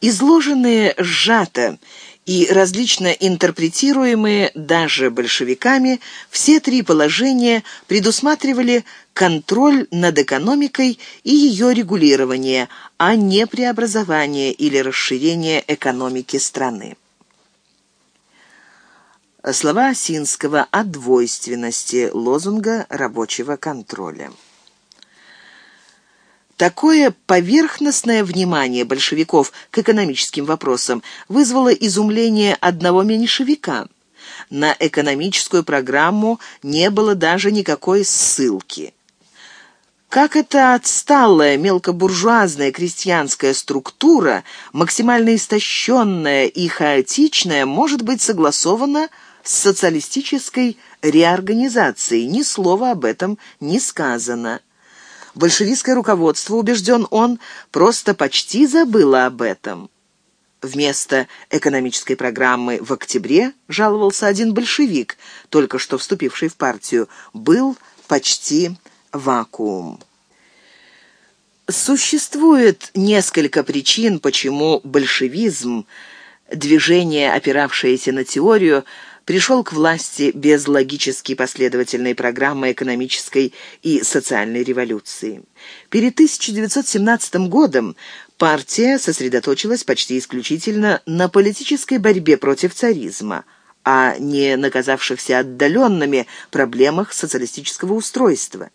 Изложенные сжато и различно интерпретируемые даже большевиками, все три положения предусматривали контроль над экономикой и ее регулирование, а не преобразование или расширение экономики страны. Слова Осинского о двойственности лозунга рабочего контроля. Такое поверхностное внимание большевиков к экономическим вопросам вызвало изумление одного меньшевика. На экономическую программу не было даже никакой ссылки. Как эта отсталая мелкобуржуазная крестьянская структура, максимально истощенная и хаотичная, может быть согласована с социалистической реорганизацией? Ни слова об этом не сказано. Большевистское руководство, убежден он, просто почти забыло об этом. Вместо экономической программы в октябре, жаловался один большевик, только что вступивший в партию, был почти вакуум. Существует несколько причин, почему большевизм, движение, опиравшееся на теорию, пришел к власти без логически последовательной программы экономической и социальной революции. Перед 1917 годом партия сосредоточилась почти исключительно на политической борьбе против царизма, а не на казавшихся отдаленными проблемах социалистического устройства.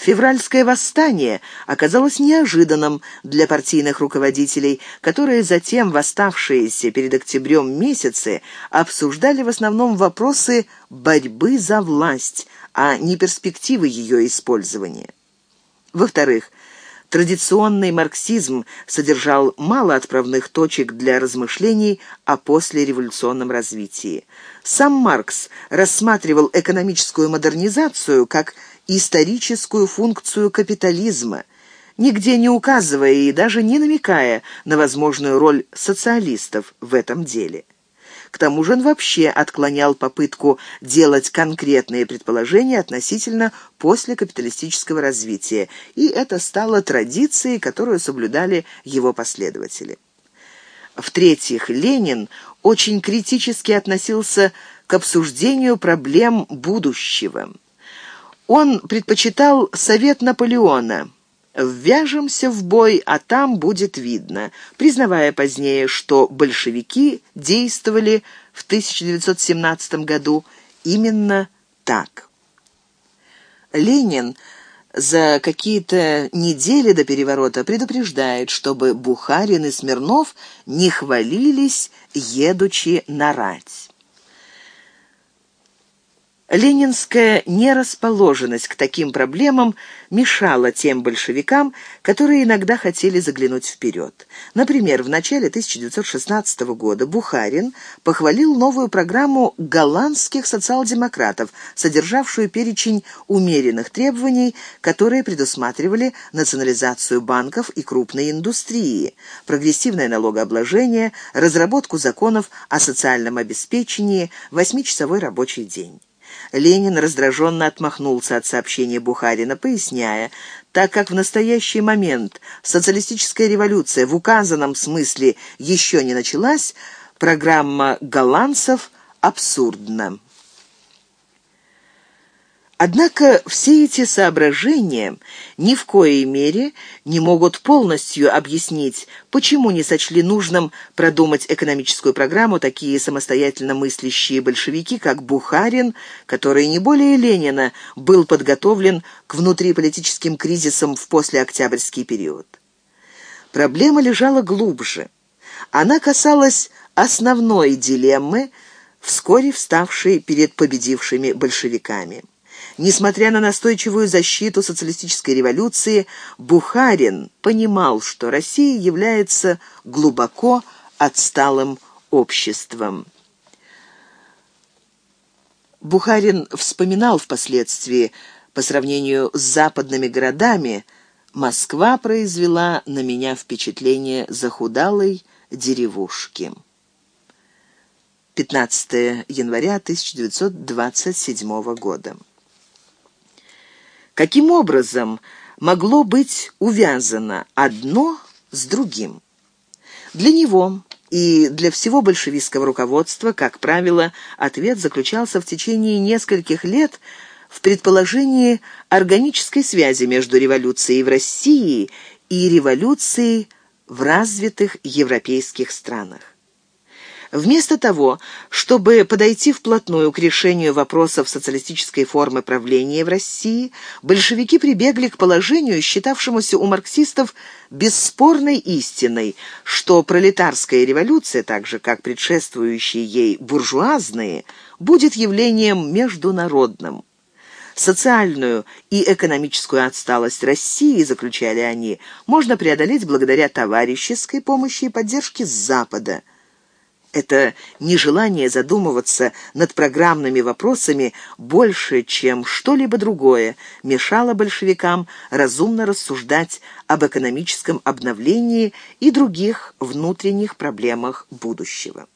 Февральское восстание оказалось неожиданным для партийных руководителей, которые затем, восставшиеся перед октябрем месяцы, обсуждали в основном вопросы борьбы за власть, а не перспективы ее использования. Во-вторых, Традиционный марксизм содержал мало отправных точек для размышлений о послереволюционном развитии. Сам Маркс рассматривал экономическую модернизацию как историческую функцию капитализма, нигде не указывая и даже не намекая на возможную роль социалистов в этом деле. К тому же он вообще отклонял попытку делать конкретные предположения относительно послекапиталистического развития, и это стало традицией, которую соблюдали его последователи. В-третьих, Ленин очень критически относился к обсуждению проблем будущего. Он предпочитал совет Наполеона «Ввяжемся в бой, а там будет видно», признавая позднее, что большевики действовали в 1917 году именно так. Ленин за какие-то недели до переворота предупреждает, чтобы Бухарин и Смирнов не хвалились, едучи на рать. Ленинская нерасположенность к таким проблемам мешала тем большевикам, которые иногда хотели заглянуть вперед. Например, в начале 1916 года Бухарин похвалил новую программу голландских социал-демократов, содержавшую перечень умеренных требований, которые предусматривали национализацию банков и крупной индустрии, прогрессивное налогообложение, разработку законов о социальном обеспечении, восьмичасовой рабочий день. Ленин раздраженно отмахнулся от сообщения Бухарина, поясняя, так как в настоящий момент социалистическая революция в указанном смысле еще не началась, программа голландцев абсурдна. Однако все эти соображения ни в коей мере не могут полностью объяснить, почему не сочли нужным продумать экономическую программу такие самостоятельно мыслящие большевики, как Бухарин, который не более Ленина был подготовлен к внутриполитическим кризисам в послеоктябрьский период. Проблема лежала глубже. Она касалась основной дилеммы, вскоре вставшей перед победившими большевиками. Несмотря на настойчивую защиту социалистической революции, Бухарин понимал, что Россия является глубоко отсталым обществом. Бухарин вспоминал впоследствии, по сравнению с западными городами, Москва произвела на меня впечатление захудалой деревушки. 15 января 1927 года. Каким образом могло быть увязано одно с другим? Для него и для всего большевистского руководства, как правило, ответ заключался в течение нескольких лет в предположении органической связи между революцией в России и революцией в развитых европейских странах. Вместо того, чтобы подойти вплотную к решению вопросов социалистической формы правления в России, большевики прибегли к положению, считавшемуся у марксистов бесспорной истиной, что пролетарская революция, так же как предшествующие ей буржуазные, будет явлением международным. Социальную и экономическую отсталость России, заключали они, можно преодолеть благодаря товарищеской помощи и поддержке Запада – это нежелание задумываться над программными вопросами больше, чем что-либо другое, мешало большевикам разумно рассуждать об экономическом обновлении и других внутренних проблемах будущего.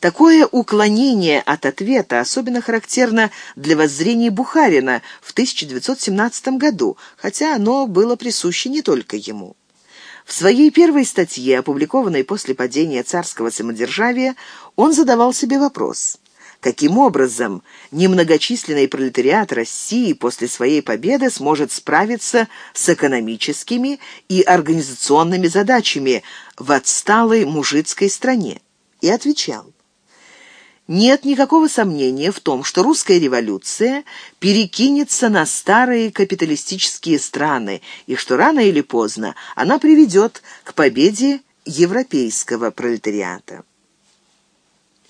Такое уклонение от ответа особенно характерно для воззрений Бухарина в 1917 году, хотя оно было присуще не только ему. В своей первой статье, опубликованной после падения царского самодержавия, он задавал себе вопрос – каким образом немногочисленный пролетариат России после своей победы сможет справиться с экономическими и организационными задачами в отсталой мужицкой стране. И отвечал. Нет никакого сомнения в том, что русская революция перекинется на старые капиталистические страны, и что рано или поздно она приведет к победе европейского пролетариата.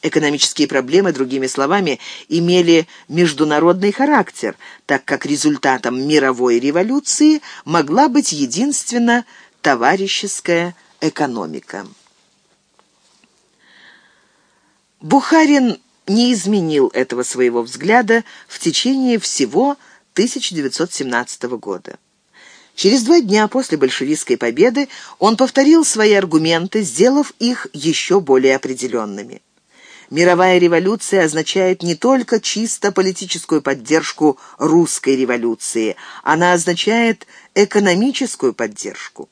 Экономические проблемы, другими словами, имели международный характер, так как результатом мировой революции могла быть единственно товарищеская экономика. Бухарин не изменил этого своего взгляда в течение всего 1917 года. Через два дня после большевистской победы он повторил свои аргументы, сделав их еще более определенными. Мировая революция означает не только чисто политическую поддержку русской революции, она означает экономическую поддержку.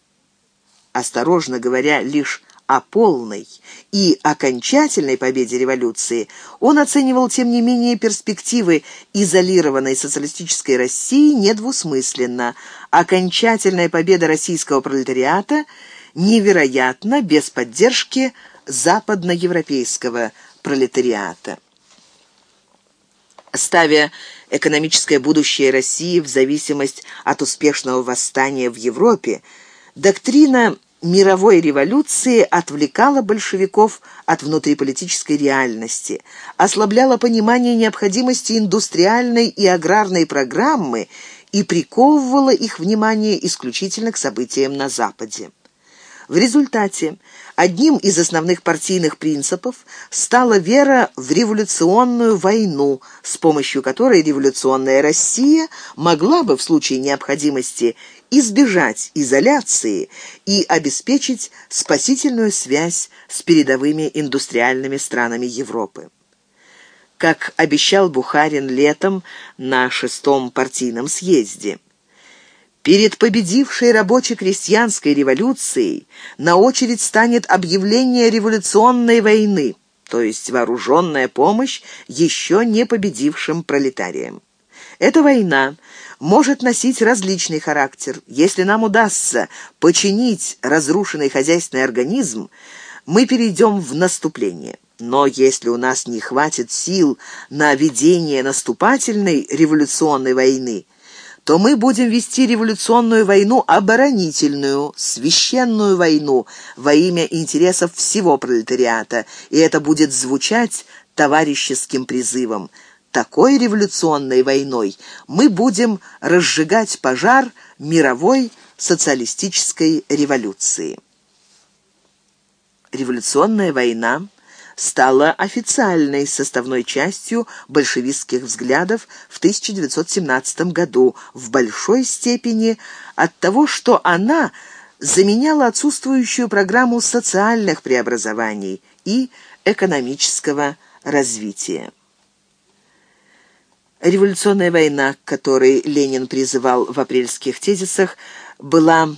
Осторожно говоря, лишь о полной и окончательной победе революции, он оценивал, тем не менее, перспективы изолированной социалистической России недвусмысленно. Окончательная победа российского пролетариата невероятна без поддержки западноевропейского пролетариата. Ставя экономическое будущее России в зависимость от успешного восстания в Европе, доктрина мировой революции отвлекала большевиков от внутриполитической реальности, ослабляла понимание необходимости индустриальной и аграрной программы и приковывала их внимание исключительно к событиям на Западе. В результате одним из основных партийных принципов стала вера в революционную войну, с помощью которой революционная Россия могла бы в случае необходимости избежать изоляции и обеспечить спасительную связь с передовыми индустриальными странами Европы. Как обещал Бухарин летом на шестом партийном съезде. Перед победившей рабоче-крестьянской революцией на очередь станет объявление революционной войны, то есть вооруженная помощь еще не победившим пролетариям. Эта война может носить различный характер. Если нам удастся починить разрушенный хозяйственный организм, мы перейдем в наступление. Но если у нас не хватит сил на ведение наступательной революционной войны, то мы будем вести революционную войну оборонительную, священную войну во имя интересов всего пролетариата, и это будет звучать товарищеским призывом – такой революционной войной мы будем разжигать пожар мировой социалистической революции. Революционная война стала официальной составной частью большевистских взглядов в 1917 году в большой степени от того, что она заменяла отсутствующую программу социальных преобразований и экономического развития. Революционная война, к которой Ленин призывал в апрельских тезисах, была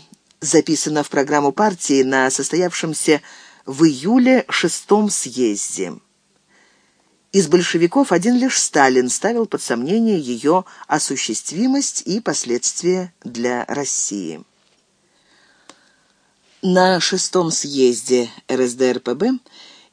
записано в программу партии на состоявшемся в июле шестом съезде. Из большевиков один лишь Сталин ставил под сомнение ее осуществимость и последствия для России. На шестом съезде РСДРПб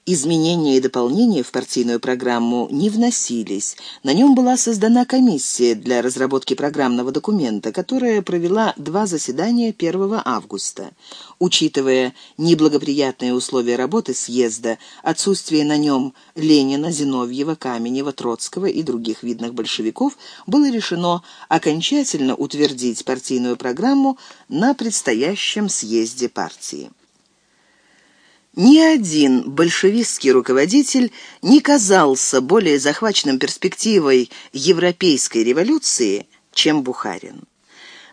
Изменения и дополнения в партийную программу не вносились. На нем была создана комиссия для разработки программного документа, которая провела два заседания 1 августа. Учитывая неблагоприятные условия работы съезда, отсутствие на нем Ленина, Зиновьева, Каменева, Троцкого и других видных большевиков, было решено окончательно утвердить партийную программу на предстоящем съезде партии. Ни один большевистский руководитель не казался более захваченным перспективой европейской революции, чем Бухарин.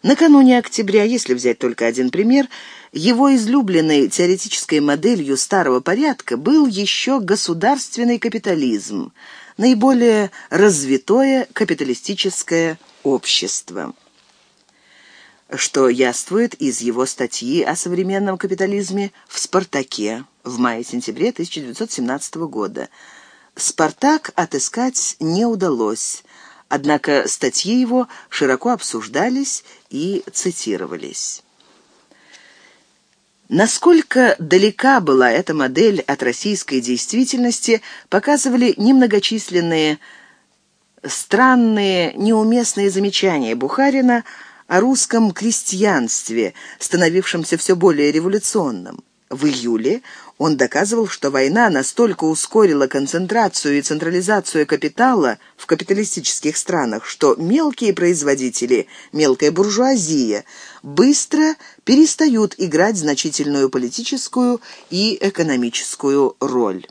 Накануне октября, если взять только один пример, его излюбленной теоретической моделью старого порядка был еще государственный капитализм, наиболее развитое капиталистическое общество что яствует из его статьи о современном капитализме в «Спартаке» в мае-сентябре 1917 года. «Спартак» отыскать не удалось, однако статьи его широко обсуждались и цитировались. Насколько далека была эта модель от российской действительности, показывали немногочисленные странные, неуместные замечания Бухарина о русском крестьянстве, становившемся все более революционным. В июле он доказывал, что война настолько ускорила концентрацию и централизацию капитала в капиталистических странах, что мелкие производители, мелкая буржуазия, быстро перестают играть значительную политическую и экономическую роль.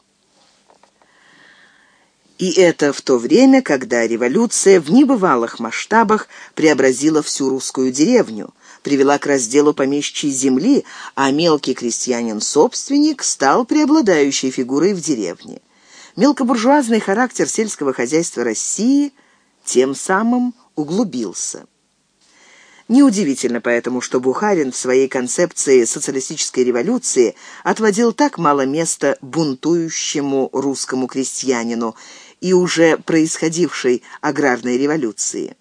И это в то время, когда революция в небывалых масштабах преобразила всю русскую деревню, привела к разделу помещичьей земли, а мелкий крестьянин-собственник стал преобладающей фигурой в деревне. Мелкобуржуазный характер сельского хозяйства России тем самым углубился. Неудивительно поэтому, что Бухарин в своей концепции социалистической революции отводил так мало места бунтующему русскому крестьянину и уже происходившей аграрной революции.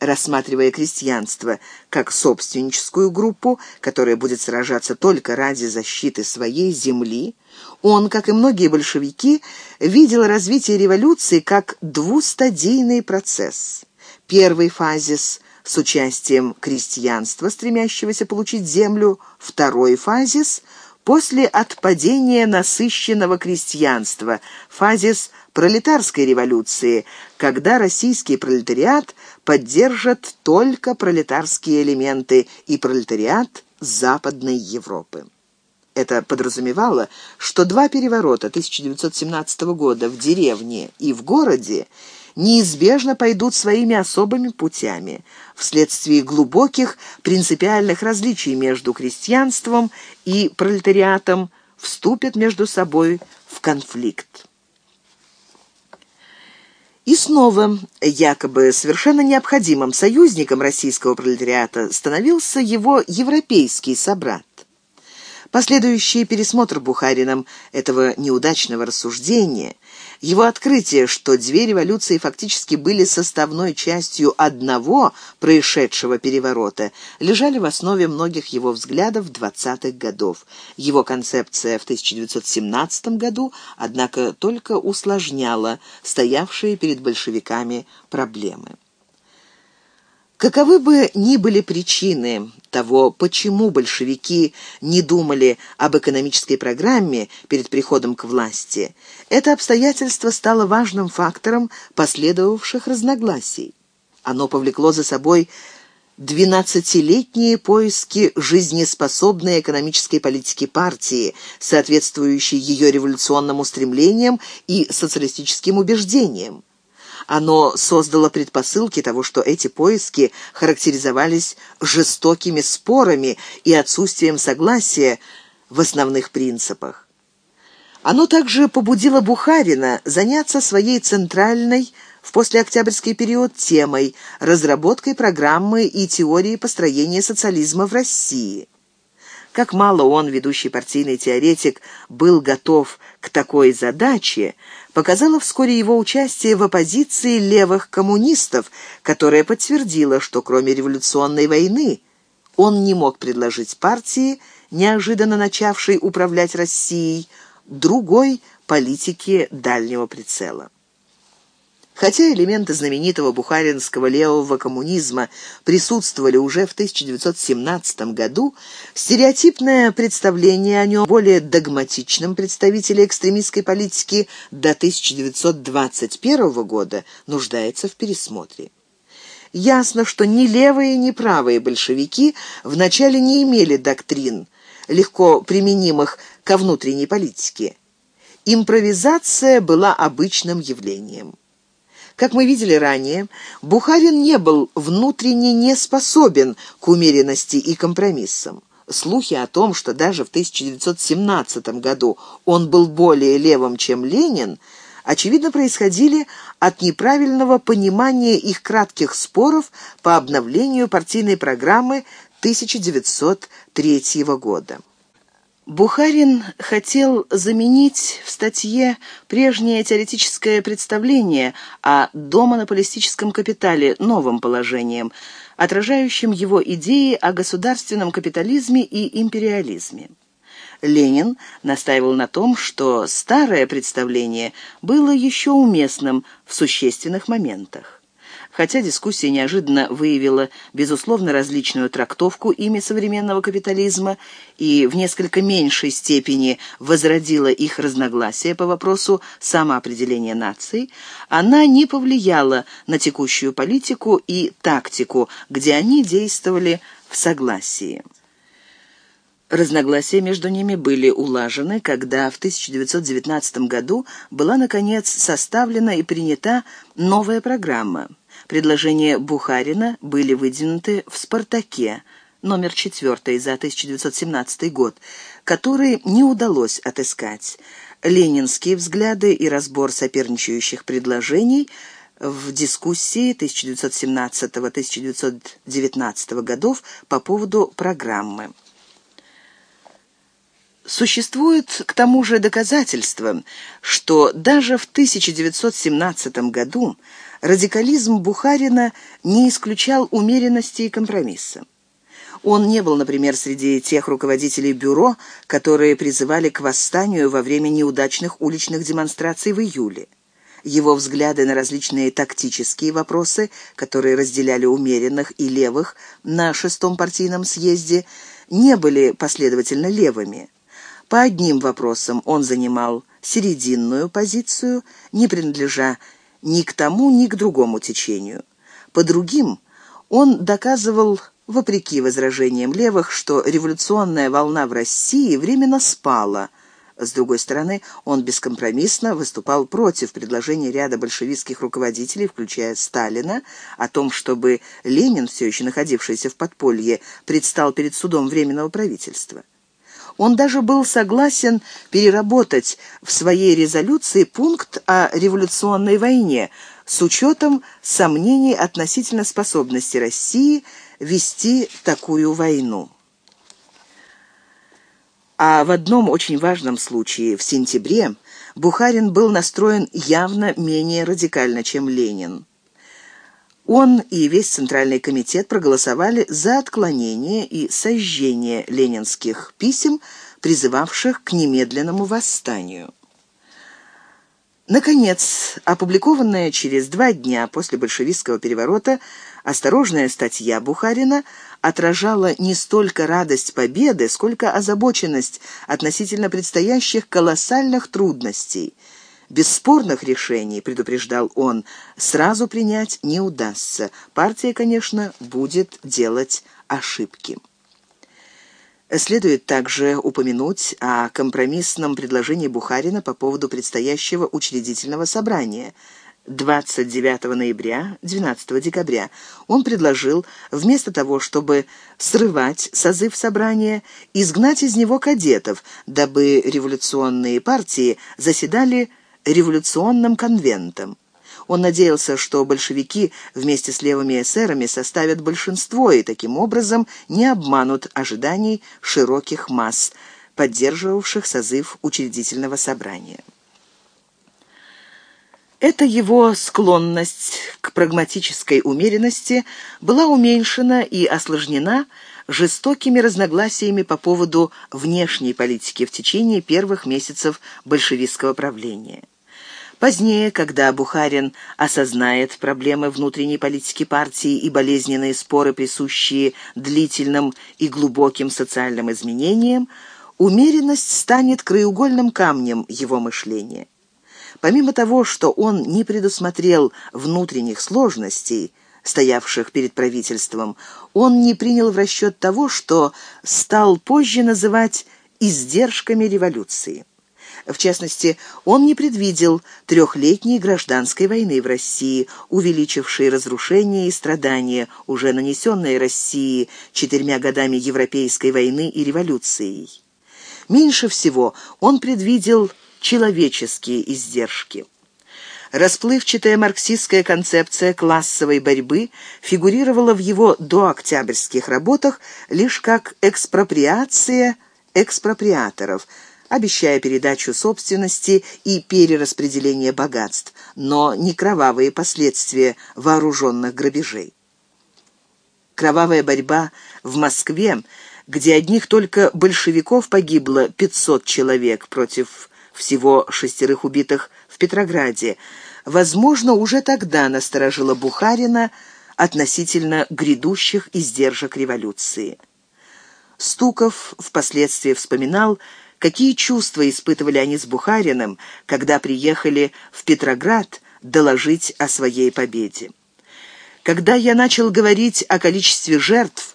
Рассматривая крестьянство как собственническую группу, которая будет сражаться только ради защиты своей земли, он, как и многие большевики, видел развитие революции как двустадийный процесс. Первый фазис – с участием крестьянства, стремящегося получить землю, второй фазис – после отпадения насыщенного крестьянства, фазис пролетарской революции, когда российский пролетариат поддержат только пролетарские элементы и пролетариат Западной Европы. Это подразумевало, что два переворота 1917 года в деревне и в городе неизбежно пойдут своими особыми путями, вследствие глубоких принципиальных различий между крестьянством и пролетариатом вступят между собой в конфликт. И снова, якобы совершенно необходимым союзником российского пролетариата становился его европейский собрат. Последующий пересмотр Бухарином этого неудачного рассуждения, его открытие, что две революции фактически были составной частью одного происшедшего переворота, лежали в основе многих его взглядов 20-х годов. Его концепция в 1917 году, однако, только усложняла стоявшие перед большевиками проблемы. Каковы бы ни были причины того, почему большевики не думали об экономической программе перед приходом к власти, это обстоятельство стало важным фактором последовавших разногласий. Оно повлекло за собой двенадцатилетние поиски жизнеспособной экономической политики партии, соответствующей ее революционным устремлениям и социалистическим убеждениям. Оно создало предпосылки того, что эти поиски характеризовались жестокими спорами и отсутствием согласия в основных принципах. Оно также побудило Бухарина заняться своей центральной в послеоктябрьский период темой разработкой программы и теории построения социализма в России. Как мало он, ведущий партийный теоретик, был готов к такой задаче, показало вскоре его участие в оппозиции левых коммунистов, которая подтвердила, что кроме революционной войны он не мог предложить партии, неожиданно начавшей управлять Россией, другой политики дальнего прицела. Хотя элементы знаменитого бухаринского левого коммунизма присутствовали уже в 1917 году, стереотипное представление о нем более догматичном представителе экстремистской политики до 1921 года нуждается в пересмотре. Ясно, что ни левые, ни правые большевики вначале не имели доктрин, легко применимых ко внутренней политике. Импровизация была обычным явлением. Как мы видели ранее, Бухарин не был внутренне не способен к умеренности и компромиссам. Слухи о том, что даже в 1917 году он был более левым, чем Ленин, очевидно происходили от неправильного понимания их кратких споров по обновлению партийной программы 1903 года. Бухарин хотел заменить в статье прежнее теоретическое представление о домонополистическом капитале новым положением, отражающим его идеи о государственном капитализме и империализме. Ленин настаивал на том, что старое представление было еще уместным в существенных моментах. Хотя дискуссия неожиданно выявила, безусловно, различную трактовку ими современного капитализма и в несколько меньшей степени возродила их разногласия по вопросу самоопределения наций, она не повлияла на текущую политику и тактику, где они действовали в согласии. Разногласия между ними были улажены, когда в 1919 году была, наконец, составлена и принята новая программа – Предложения Бухарина были выдвинуты в «Спартаке», номер 4 за 1917 год, который не удалось отыскать. Ленинские взгляды и разбор соперничающих предложений в дискуссии 1917-1919 годов по поводу программы. Существует к тому же доказательство, что даже в 1917 году радикализм Бухарина не исключал умеренности и компромисса. Он не был, например, среди тех руководителей бюро, которые призывали к восстанию во время неудачных уличных демонстраций в июле. Его взгляды на различные тактические вопросы, которые разделяли умеренных и левых на шестом партийном съезде, не были последовательно левыми. По одним вопросам он занимал серединную позицию, не принадлежа ни к тому, ни к другому течению. По другим он доказывал, вопреки возражениям левых, что революционная волна в России временно спала. С другой стороны, он бескомпромиссно выступал против предложения ряда большевистских руководителей, включая Сталина, о том, чтобы Ленин, все еще находившийся в подполье, предстал перед судом Временного правительства. Он даже был согласен переработать в своей резолюции пункт о революционной войне с учетом сомнений относительно способности России вести такую войну. А в одном очень важном случае, в сентябре, Бухарин был настроен явно менее радикально, чем Ленин. Он и весь Центральный комитет проголосовали за отклонение и сожжение ленинских писем, призывавших к немедленному восстанию. Наконец, опубликованная через два дня после большевистского переворота осторожная статья Бухарина отражала не столько радость победы, сколько озабоченность относительно предстоящих колоссальных трудностей – Бесспорных решений, предупреждал он, сразу принять не удастся. Партия, конечно, будет делать ошибки. Следует также упомянуть о компромиссном предложении Бухарина по поводу предстоящего учредительного собрания. 29 ноября, 12 декабря он предложил, вместо того, чтобы срывать созыв собрания, изгнать из него кадетов, дабы революционные партии заседали революционным конвентом. Он надеялся, что большевики вместе с левыми эсерами составят большинство и таким образом не обманут ожиданий широких масс, поддерживавших созыв учредительного собрания. Эта его склонность к прагматической умеренности была уменьшена и осложнена жестокими разногласиями по поводу внешней политики в течение первых месяцев большевистского правления. Позднее, когда Бухарин осознает проблемы внутренней политики партии и болезненные споры, присущие длительным и глубоким социальным изменениям, умеренность станет краеугольным камнем его мышления. Помимо того, что он не предусмотрел внутренних сложностей, стоявших перед правительством, он не принял в расчет того, что стал позже называть «издержками революции». В частности, он не предвидел трехлетней гражданской войны в России, увеличившей разрушения и страдания, уже нанесенные России четырьмя годами Европейской войны и революцией. Меньше всего он предвидел человеческие издержки. Расплывчатая марксистская концепция классовой борьбы фигурировала в его дооктябрьских работах лишь как экспроприация экспроприаторов, обещая передачу собственности и перераспределение богатств, но не кровавые последствия вооруженных грабежей. Кровавая борьба в Москве, где одних только большевиков погибло 500 человек против всего шестерых убитых Петрограде, возможно, уже тогда насторожила Бухарина относительно грядущих издержек революции. Стуков впоследствии вспоминал, какие чувства испытывали они с Бухариным, когда приехали в Петроград доложить о своей победе. Когда я начал говорить о количестве жертв,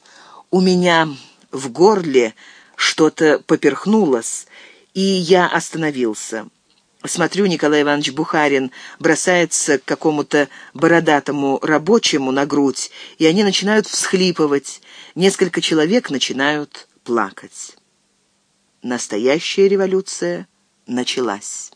у меня в горле что-то поперхнулось, и я остановился. Смотрю, Николай Иванович Бухарин бросается к какому-то бородатому рабочему на грудь, и они начинают всхлипывать. Несколько человек начинают плакать. Настоящая революция началась.